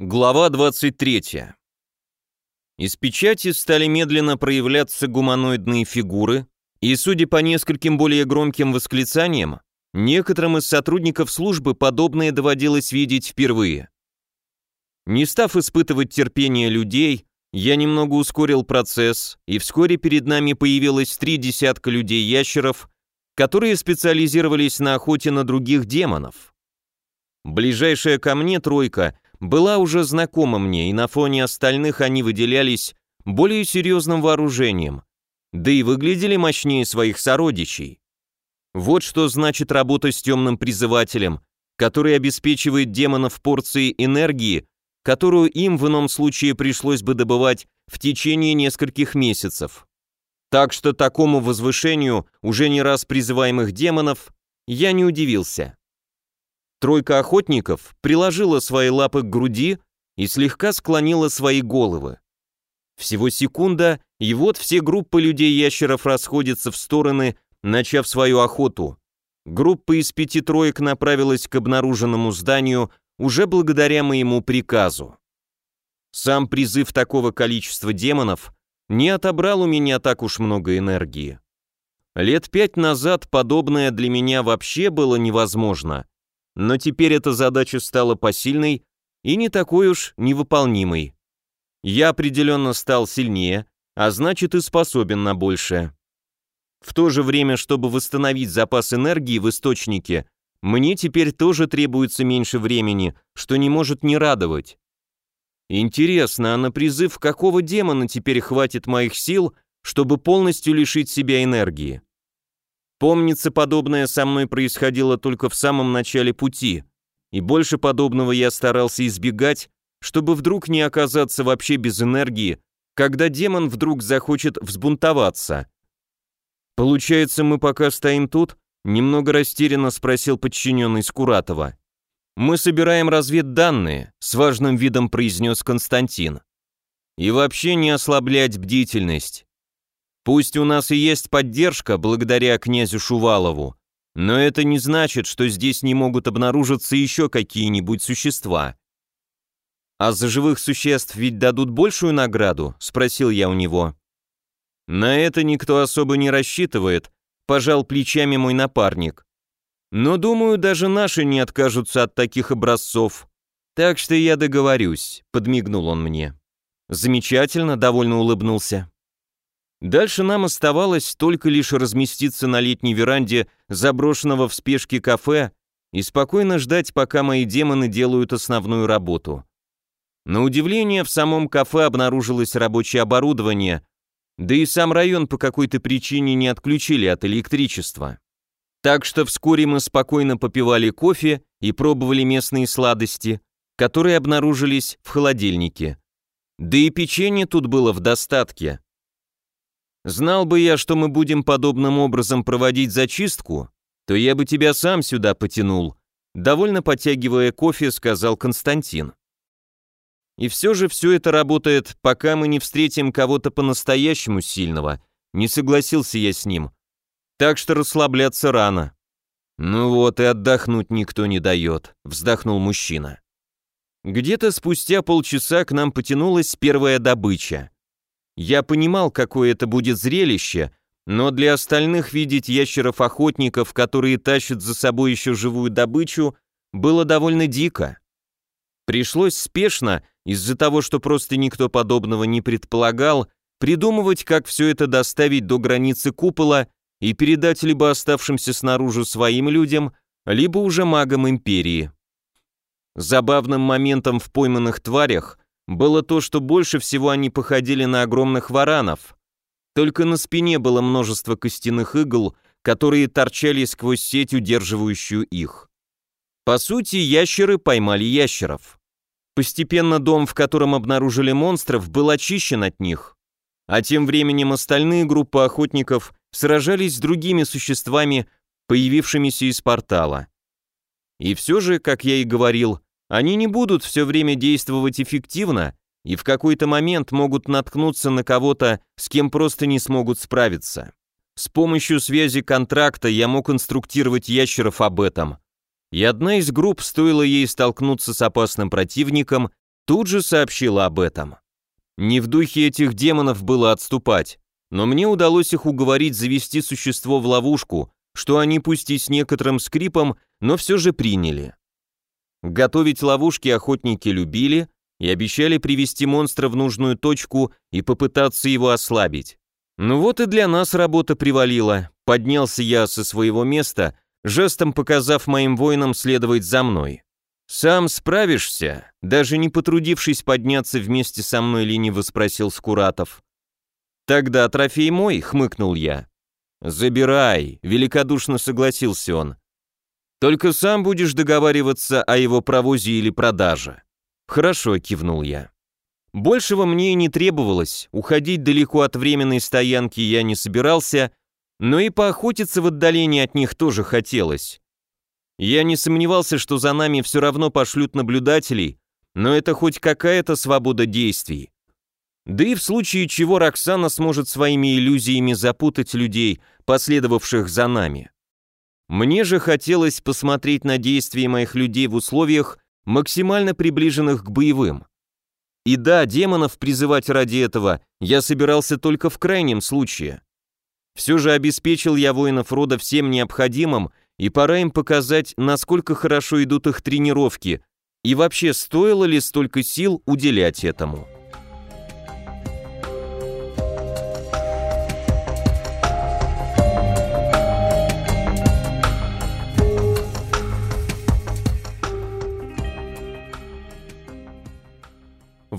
Глава 23. Из печати стали медленно проявляться гуманоидные фигуры, и, судя по нескольким более громким восклицаниям, некоторым из сотрудников службы подобное доводилось видеть впервые. Не став испытывать терпение людей, я немного ускорил процесс, и вскоре перед нами появилось три десятка людей-ящеров, которые специализировались на охоте на других демонов. Ближайшая ко мне тройка была уже знакома мне, и на фоне остальных они выделялись более серьезным вооружением, да и выглядели мощнее своих сородичей. Вот что значит работа с темным призывателем, который обеспечивает демонов порцией энергии, которую им в ином случае пришлось бы добывать в течение нескольких месяцев. Так что такому возвышению уже не раз призываемых демонов я не удивился. Тройка охотников приложила свои лапы к груди и слегка склонила свои головы. Всего секунда, и вот все группы людей-ящеров расходятся в стороны, начав свою охоту. Группа из пяти троек направилась к обнаруженному зданию уже благодаря моему приказу. Сам призыв такого количества демонов не отобрал у меня так уж много энергии. Лет пять назад подобное для меня вообще было невозможно, но теперь эта задача стала посильной и не такой уж невыполнимой. Я определенно стал сильнее, а значит и способен на большее. В то же время, чтобы восстановить запас энергии в источнике, мне теперь тоже требуется меньше времени, что не может не радовать. Интересно, а на призыв какого демона теперь хватит моих сил, чтобы полностью лишить себя энергии? Помнится, подобное со мной происходило только в самом начале пути, и больше подобного я старался избегать, чтобы вдруг не оказаться вообще без энергии, когда демон вдруг захочет взбунтоваться. Получается, мы пока стоим тут? Немного растерянно спросил подчиненный Скуратова. Мы собираем разведданные, с важным видом произнес Константин. И вообще не ослаблять бдительность. Пусть у нас и есть поддержка благодаря князю Шувалову, но это не значит, что здесь не могут обнаружиться еще какие-нибудь существа. «А за живых существ ведь дадут большую награду?» – спросил я у него. «На это никто особо не рассчитывает», – пожал плечами мой напарник. «Но, думаю, даже наши не откажутся от таких образцов. Так что я договорюсь», – подмигнул он мне. «Замечательно», – довольно улыбнулся. Дальше нам оставалось только лишь разместиться на летней веранде заброшенного в спешке кафе и спокойно ждать, пока мои демоны делают основную работу. На удивление, в самом кафе обнаружилось рабочее оборудование, да и сам район по какой-то причине не отключили от электричества. Так что вскоре мы спокойно попивали кофе и пробовали местные сладости, которые обнаружились в холодильнике. Да и печенье тут было в достатке. Знал бы я, что мы будем подобным образом проводить зачистку, то я бы тебя сам сюда потянул», довольно подтягивая кофе, сказал Константин. И все же все это работает, пока мы не встретим кого-то по-настоящему сильного, не согласился я с ним. Так что расслабляться рано. Ну вот и отдохнуть никто не дает, вздохнул мужчина. Где-то спустя полчаса к нам потянулась первая добыча. Я понимал, какое это будет зрелище, но для остальных видеть ящеров-охотников, которые тащат за собой еще живую добычу, было довольно дико. Пришлось спешно, из-за того, что просто никто подобного не предполагал, придумывать, как все это доставить до границы купола и передать либо оставшимся снаружи своим людям, либо уже магам Империи. Забавным моментом в пойманных тварях было то, что больше всего они походили на огромных варанов. Только на спине было множество костяных игл, которые торчали сквозь сеть, удерживающую их. По сути, ящеры поймали ящеров. Постепенно дом, в котором обнаружили монстров, был очищен от них. А тем временем остальные группы охотников сражались с другими существами, появившимися из портала. И все же, как я и говорил, они не будут все время действовать эффективно и в какой-то момент могут наткнуться на кого-то, с кем просто не смогут справиться. С помощью связи контракта я мог инструктировать ящеров об этом. И одна из групп, стоило ей столкнуться с опасным противником, тут же сообщила об этом. Не в духе этих демонов было отступать, но мне удалось их уговорить завести существо в ловушку, что они пусть и с некоторым скрипом, но все же приняли. Готовить ловушки охотники любили и обещали привести монстра в нужную точку и попытаться его ослабить. Ну вот и для нас работа привалила. Поднялся я со своего места, жестом показав моим воинам следовать за мной. «Сам справишься?» Даже не потрудившись подняться вместе со мной, лениво спросил Скуратов. «Тогда трофей мой», — хмыкнул я. «Забирай», — великодушно согласился он. «Только сам будешь договариваться о его провозе или продаже». «Хорошо», — кивнул я. Большего мне и не требовалось, уходить далеко от временной стоянки я не собирался, но и поохотиться в отдалении от них тоже хотелось. Я не сомневался, что за нами все равно пошлют наблюдателей, но это хоть какая-то свобода действий. Да и в случае чего Роксана сможет своими иллюзиями запутать людей, последовавших за нами. Мне же хотелось посмотреть на действия моих людей в условиях, максимально приближенных к боевым. И да, демонов призывать ради этого я собирался только в крайнем случае. Все же обеспечил я воинов рода всем необходимым, и пора им показать, насколько хорошо идут их тренировки, и вообще стоило ли столько сил уделять этому.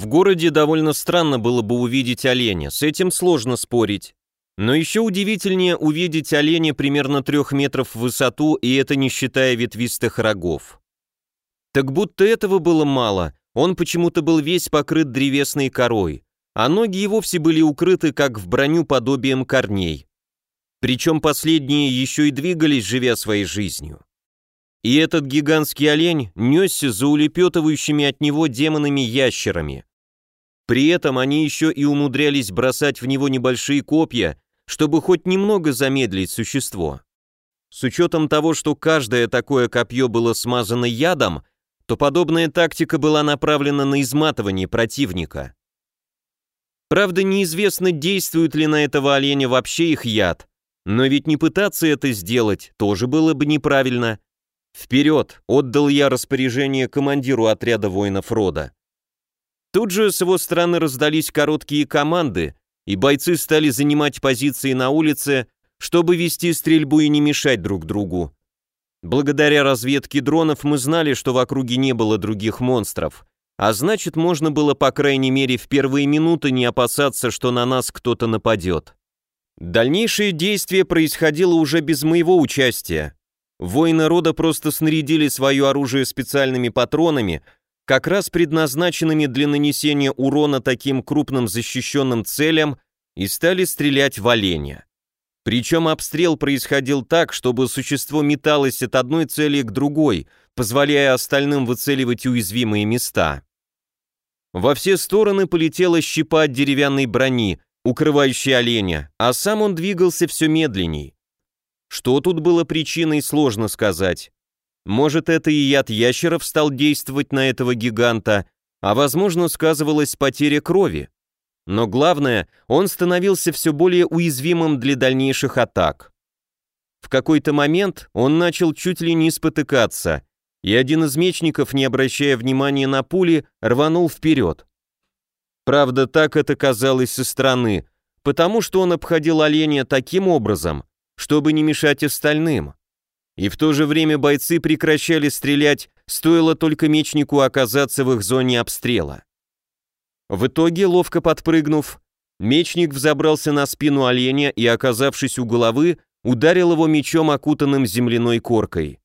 Городе довольно странно было бы увидеть оленя, с этим сложно спорить. Но еще удивительнее увидеть оленя примерно трех метров в высоту, и это не считая ветвистых рогов. Так будто этого было мало, он почему-то был весь покрыт древесной корой, а ноги и вовсе были укрыты, как в броню подобием корней. Причем последние еще и двигались, живя своей жизнью. И этот гигантский олень несся за улепетывающими от него демонами-ящерами. При этом они еще и умудрялись бросать в него небольшие копья, чтобы хоть немного замедлить существо. С учетом того, что каждое такое копье было смазано ядом, то подобная тактика была направлена на изматывание противника. Правда, неизвестно, действует ли на этого оленя вообще их яд, но ведь не пытаться это сделать тоже было бы неправильно. Вперед, отдал я распоряжение командиру отряда воинов рода. Тут же с его стороны раздались короткие команды, и бойцы стали занимать позиции на улице, чтобы вести стрельбу и не мешать друг другу. Благодаря разведке дронов мы знали, что в округе не было других монстров, а значит, можно было, по крайней мере, в первые минуты не опасаться, что на нас кто-то нападет. Дальнейшее действие происходило уже без моего участия. Воины рода просто снарядили свое оружие специальными патронами, как раз предназначенными для нанесения урона таким крупным защищенным целям, и стали стрелять в оленя. Причем обстрел происходил так, чтобы существо металось от одной цели к другой, позволяя остальным выцеливать уязвимые места. Во все стороны полетела щепа от деревянной брони, укрывающей оленя, а сам он двигался все медленней. Что тут было причиной, сложно сказать. Может, это и яд ящеров стал действовать на этого гиганта, а возможно, сказывалась потеря крови. Но главное, он становился все более уязвимым для дальнейших атак. В какой-то момент он начал чуть ли не спотыкаться, и один из мечников, не обращая внимания на пули, рванул вперед. Правда, так это казалось со стороны, потому что он обходил оленя таким образом, чтобы не мешать остальным и в то же время бойцы прекращали стрелять, стоило только мечнику оказаться в их зоне обстрела. В итоге, ловко подпрыгнув, мечник взобрался на спину оленя и, оказавшись у головы, ударил его мечом, окутанным земляной коркой.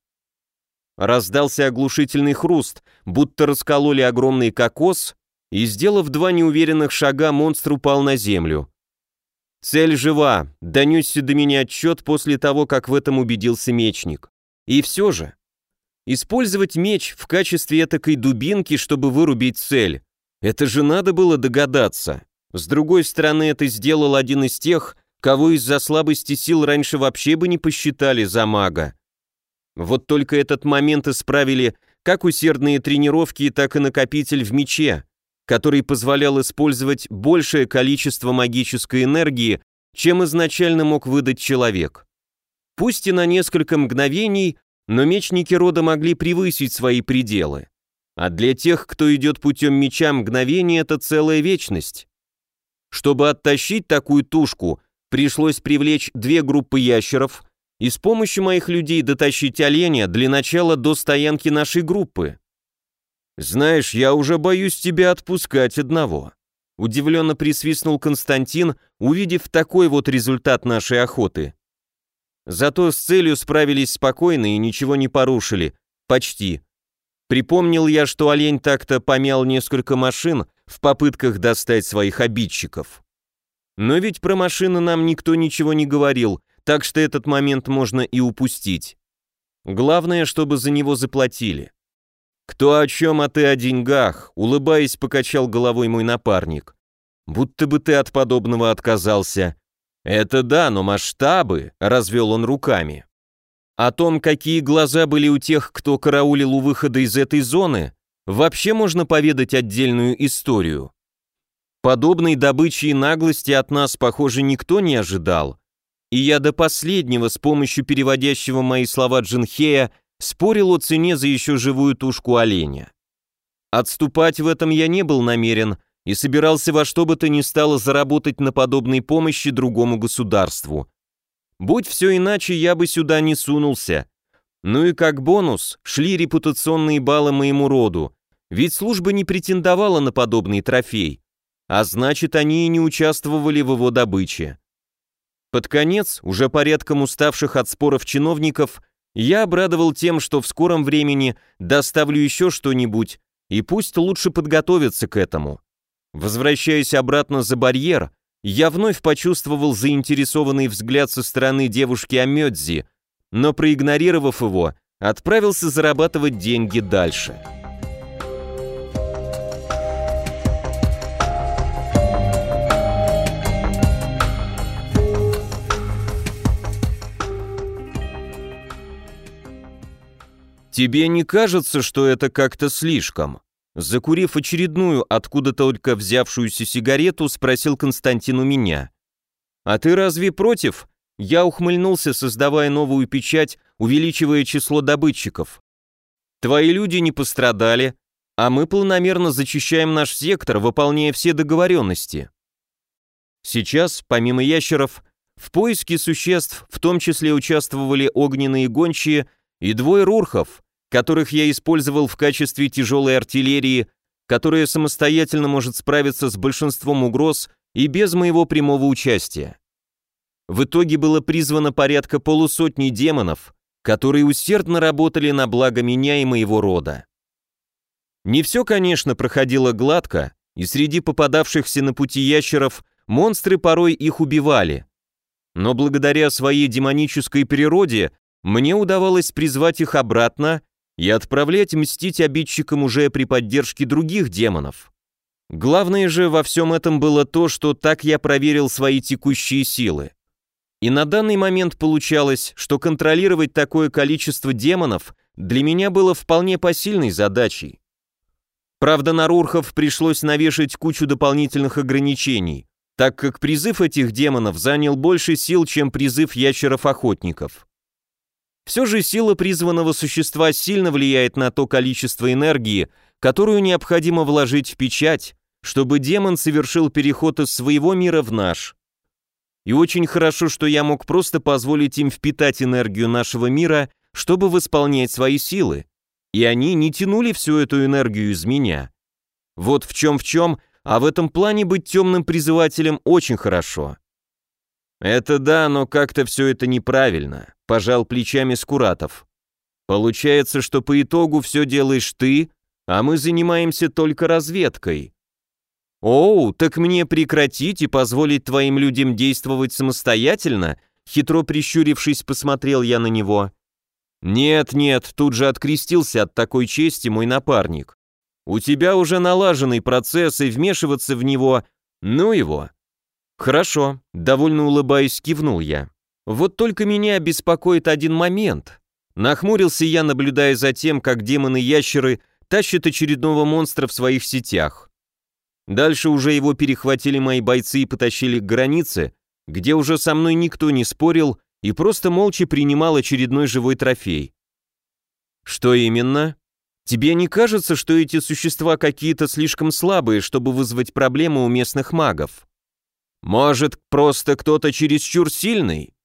Раздался оглушительный хруст, будто раскололи огромный кокос, и, сделав два неуверенных шага, монстр упал на землю. Цель жива, донесся до меня отчет после того, как в этом убедился мечник. И все же, использовать меч в качестве этакой дубинки, чтобы вырубить цель, это же надо было догадаться. С другой стороны, это сделал один из тех, кого из-за слабости сил раньше вообще бы не посчитали за мага. Вот только этот момент исправили как усердные тренировки, так и накопитель в мече, который позволял использовать большее количество магической энергии, чем изначально мог выдать человек. Пусть и на несколько мгновений, но мечники рода могли превысить свои пределы. А для тех, кто идет путем меча, мгновение — это целая вечность. Чтобы оттащить такую тушку, пришлось привлечь две группы ящеров и с помощью моих людей дотащить оленя для начала до стоянки нашей группы. «Знаешь, я уже боюсь тебя отпускать одного», удивленно присвистнул Константин, увидев такой вот результат нашей охоты. Зато с целью справились спокойно и ничего не порушили. Почти. Припомнил я, что олень так-то помял несколько машин в попытках достать своих обидчиков. Но ведь про машины нам никто ничего не говорил, так что этот момент можно и упустить. Главное, чтобы за него заплатили. «Кто о чем, а ты о деньгах», — улыбаясь, покачал головой мой напарник. «Будто бы ты от подобного отказался. «Это да, но масштабы», — развел он руками. О том, какие глаза были у тех, кто караулил у выхода из этой зоны, вообще можно поведать отдельную историю. Подобной добычи и наглости от нас, похоже, никто не ожидал, и я до последнего с помощью переводящего мои слова Джинхея спорил о цене за еще живую тушку оленя. Отступать в этом я не был намерен, и собирался во что бы то ни стало заработать на подобной помощи другому государству. Будь все иначе, я бы сюда не сунулся. Ну и как бонус шли репутационные баллы моему роду, ведь служба не претендовала на подобный трофей, а значит, они и не участвовали в его добыче. Под конец, уже порядком уставших от споров чиновников, я обрадовал тем, что в скором времени доставлю еще что-нибудь, и пусть лучше подготовятся к этому. Возвращаясь обратно за барьер, я вновь почувствовал заинтересованный взгляд со стороны девушки Амёдзи, но проигнорировав его, отправился зарабатывать деньги дальше. «Тебе не кажется, что это как-то слишком?» Закурив очередную, откуда только взявшуюся сигарету, спросил Константин у меня. «А ты разве против?» Я ухмыльнулся, создавая новую печать, увеличивая число добытчиков. «Твои люди не пострадали, а мы планомерно зачищаем наш сектор, выполняя все договоренности». Сейчас, помимо ящеров, в поиске существ в том числе участвовали огненные гончие и двое рурхов, которых я использовал в качестве тяжелой артиллерии, которая самостоятельно может справиться с большинством угроз и без моего прямого участия. В итоге было призвано порядка полусотни демонов, которые усердно работали на благо меня и моего рода. Не все, конечно, проходило гладко, и среди попадавшихся на пути ящеров монстры порой их убивали. Но благодаря своей демонической природе мне удавалось призвать их обратно и отправлять мстить обидчикам уже при поддержке других демонов. Главное же во всем этом было то, что так я проверил свои текущие силы. И на данный момент получалось, что контролировать такое количество демонов для меня было вполне посильной задачей. Правда, на Рурхов пришлось навешать кучу дополнительных ограничений, так как призыв этих демонов занял больше сил, чем призыв ящеров-охотников. Все же сила призванного существа сильно влияет на то количество энергии, которую необходимо вложить в печать, чтобы демон совершил переход из своего мира в наш. И очень хорошо, что я мог просто позволить им впитать энергию нашего мира, чтобы восполнять свои силы. И они не тянули всю эту энергию из меня. Вот в чем в чем, а в этом плане быть темным призывателем очень хорошо. «Это да, но как-то все это неправильно», — пожал плечами Скуратов. «Получается, что по итогу все делаешь ты, а мы занимаемся только разведкой». «Оу, так мне прекратить и позволить твоим людям действовать самостоятельно?» Хитро прищурившись, посмотрел я на него. «Нет, нет», тут же открестился от такой чести мой напарник. «У тебя уже налаженный процесс, и вмешиваться в него, ну его, «Хорошо», — довольно улыбаясь, кивнул я. «Вот только меня беспокоит один момент». Нахмурился я, наблюдая за тем, как демоны-ящеры тащат очередного монстра в своих сетях. Дальше уже его перехватили мои бойцы и потащили к границе, где уже со мной никто не спорил и просто молча принимал очередной живой трофей. Что именно? Тебе не кажется, что эти существа какие-то слишком слабые, чтобы вызвать проблемы у местных магов? Может, просто кто-то чересчур сильный?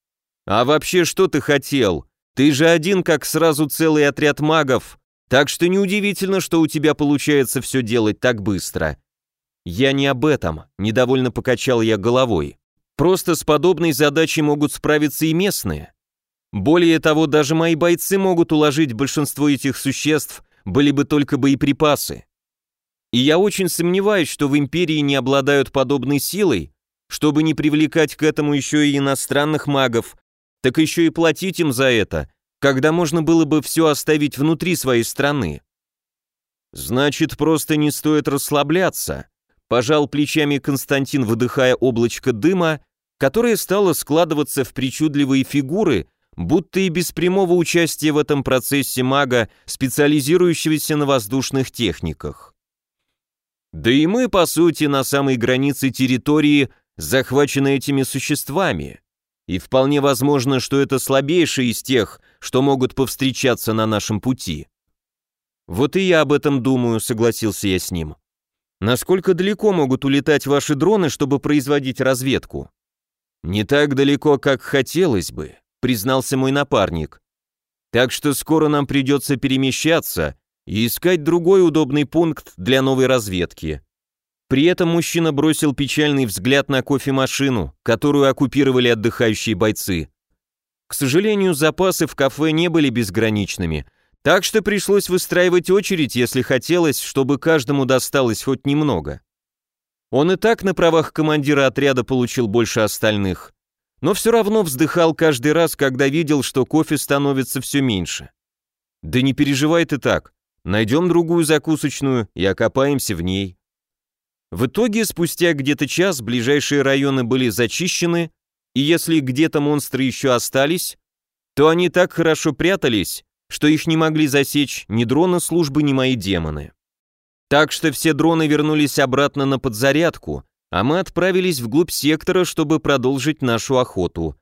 А вообще, что ты хотел? Ты же один, как сразу целый отряд магов, так что неудивительно, что у тебя получается все делать так быстро. Я не об этом, недовольно покачал я головой. Просто с подобной задачей могут справиться и местные. Более того, даже мои бойцы могут уложить большинство этих существ, были бы только боеприпасы. И я очень сомневаюсь, что в империи не обладают подобной силой, чтобы не привлекать к этому еще и иностранных магов, так еще и платить им за это, когда можно было бы все оставить внутри своей страны. Значит, просто не стоит расслабляться, пожал плечами Константин, выдыхая облачко дыма, которое стало складываться в причудливые фигуры, будто и без прямого участия в этом процессе мага, специализирующегося на воздушных техниках. Да и мы, по сути, на самой границе территории, захвачены этими существами, и вполне возможно, что это слабейшие из тех, что могут повстречаться на нашем пути. Вот и я об этом думаю, согласился я с ним. Насколько далеко могут улетать ваши дроны, чтобы производить разведку? Не так далеко, как хотелось бы, признался мой напарник. Так что скоро нам придется перемещаться и искать другой удобный пункт для новой разведки. При этом мужчина бросил печальный взгляд на кофемашину, которую оккупировали отдыхающие бойцы. К сожалению, запасы в кафе не были безграничными – так что пришлось выстраивать очередь, если хотелось, чтобы каждому досталось хоть немного. Он и так на правах командира отряда получил больше остальных, но все равно вздыхал каждый раз, когда видел, что кофе становится все меньше. Да не переживай ты так, найдем другую закусочную и окопаемся в ней. В итоге, спустя где-то час, ближайшие районы были зачищены, и если где-то монстры еще остались, то они так хорошо прятались, что их не могли засечь ни дроны службы, ни мои демоны. Так что все дроны вернулись обратно на подзарядку, а мы отправились вглубь сектора, чтобы продолжить нашу охоту.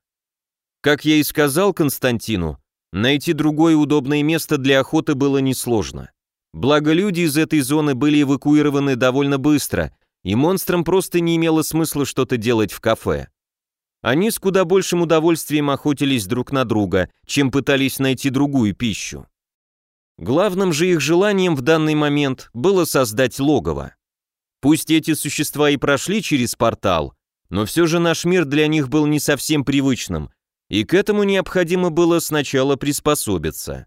Как я и сказал Константину, найти другое удобное место для охоты было несложно. Благо люди из этой зоны были эвакуированы довольно быстро, и монстрам просто не имело смысла что-то делать в кафе. Они с куда большим удовольствием охотились друг на друга, чем пытались найти другую пищу. Главным же их желанием в данный момент было создать логово. Пусть эти существа и прошли через портал, но все же наш мир для них был не совсем привычным, и к этому необходимо было сначала приспособиться.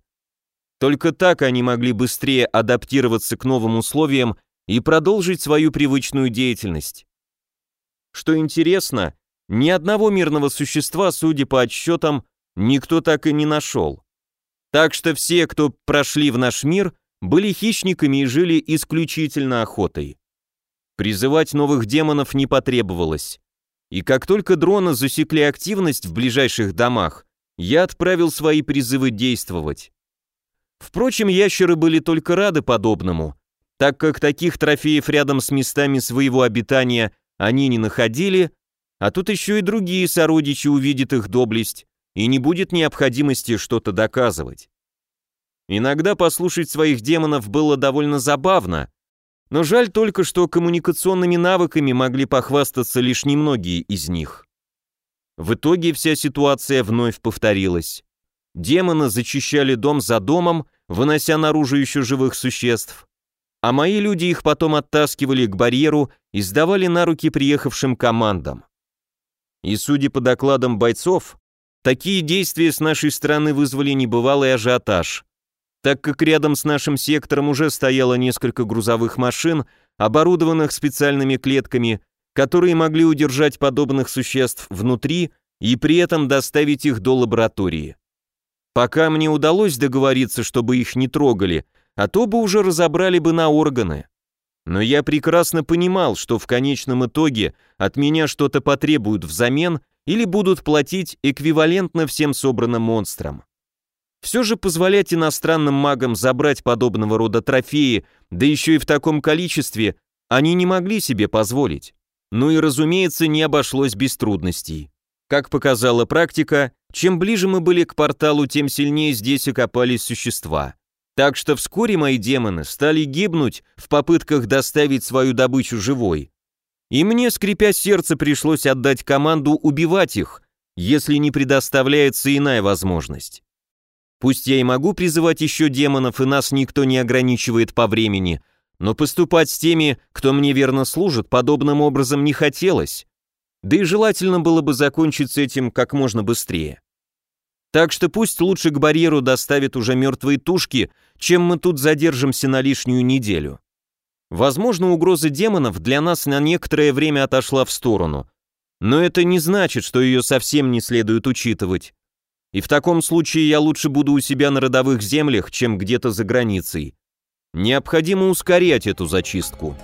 Только так они могли быстрее адаптироваться к новым условиям и продолжить свою привычную деятельность. Что интересно, ни одного мирного существа, судя по отсчетам, никто так и не нашел. Так что все, кто прошли в наш мир, были хищниками и жили исключительно охотой. Призывать новых демонов не потребовалось. И как только дроны засекли активность в ближайших домах, я отправил свои призывы действовать. Впрочем, ящеры были только рады подобному, так как таких трофеев рядом с местами своего обитания они не находили, а тут еще и другие сородичи увидят их доблесть, и не будет необходимости что-то доказывать. Иногда послушать своих демонов было довольно забавно, но жаль только, что коммуникационными навыками могли похвастаться лишь немногие из них. В итоге вся ситуация вновь повторилась. Демоны зачищали дом за домом, вынося наружу еще живых существ, а мои люди их потом оттаскивали к барьеру и сдавали на руки приехавшим командам. И судя по докладам бойцов, такие действия с нашей стороны вызвали небывалый ажиотаж, так как рядом с нашим сектором уже стояло несколько грузовых машин, оборудованных специальными клетками, которые могли удержать подобных существ внутри и при этом доставить их до лаборатории. Пока мне удалось договориться, чтобы их не трогали, а то бы уже разобрали бы на органы. Но я прекрасно понимал, что в конечном итоге от меня что-то потребуют взамен или будут платить эквивалентно всем собранным монстрам. Все же позволять иностранным магам забрать подобного рода трофеи, да еще и в таком количестве, они не могли себе позволить. Ну и, разумеется, не обошлось без трудностей. Как показала практика, чем ближе мы были к порталу, тем сильнее здесь окопались существа. Так что вскоре мои демоны стали гибнуть в попытках доставить свою добычу живой. И мне, скрипя сердце, пришлось отдать команду убивать их, если не предоставляется иная возможность. Пусть я и могу призывать еще демонов, и нас никто не ограничивает по времени, но поступать с теми, кто мне верно служит, подобным образом не хотелось. Да и желательно было бы закончить с этим как можно быстрее. Так что пусть лучше к барьеру доставят уже мертвые тушки, чем мы тут задержимся на лишнюю неделю. Возможно, угроза демонов для нас на некоторое время отошла в сторону, но это не значит, что ее совсем не следует учитывать. И в таком случае я лучше буду у себя на родовых землях, чем где-то за границей. Необходимо ускорять эту зачистку.